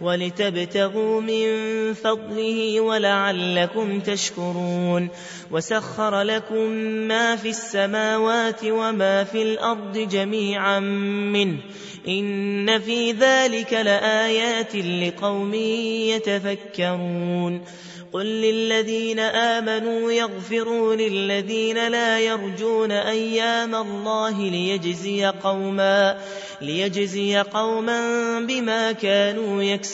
ولتبتغوا من فضله ولعلكم تشكرون وسخر لكم ما في السماوات وما في الأرض جميعا منه إن في ذلك لآيات لقوم يتفكرون قل للذين آمنوا يغفروا للذين لا يرجون أيام الله ليجزي قوما ليجزي قوما بما كانوا يكسبون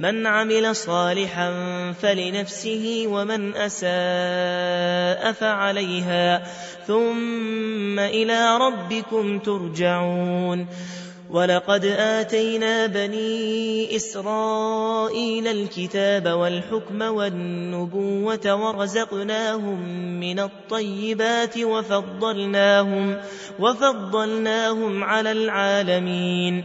من عمل صالحا فلنفسه ومن أساء فعليها. ثم إلى ربكم ترجعون. ولقد آتينا بني إسرائيل الكتاب والحكم والنبوة ورزقناهم من الطيبات وفضلناهم وفضلناهم على العالمين.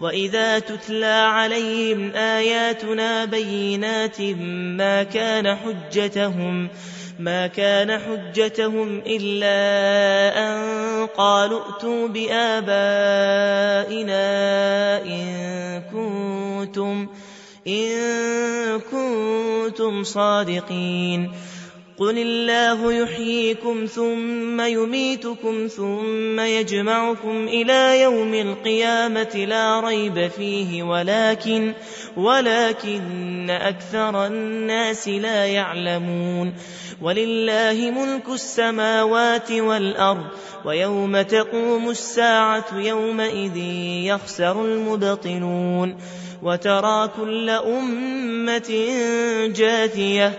وإذا تتلى عليهم آياتنا بينات ما كان حجتهم ما كان حجتهم إلا أن قالوا ائتوا بآبائنا إن كنتم إن كنتم صادقين قل الله يحييكم ثم يميتكم ثم يجمعكم إلى يوم القيامة لا ريب فيه ولكن ولكن أكثر الناس لا يعلمون ولله ملك السماوات والأرض ويوم تقوم الساعة يومئذ يخسر المبطنون وترى كل أمة جاثية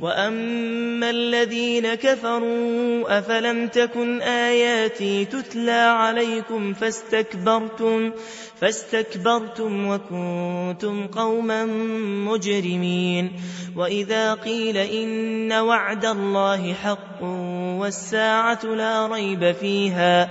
وأما الذين كفروا أفلم تكن آياتي تتلى عليكم فاستكبرتم فاستكبرتم وكنتم قوما مجرمين وإذا قيل إن وعد الله حق والساعة لا ريب فيها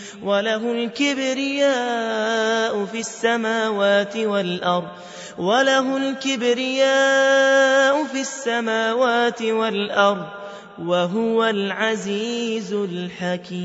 وله الكبرياء في السماوات والأرض وله الكبرياء في السماوات والأرض وهو العزيز الحكيم.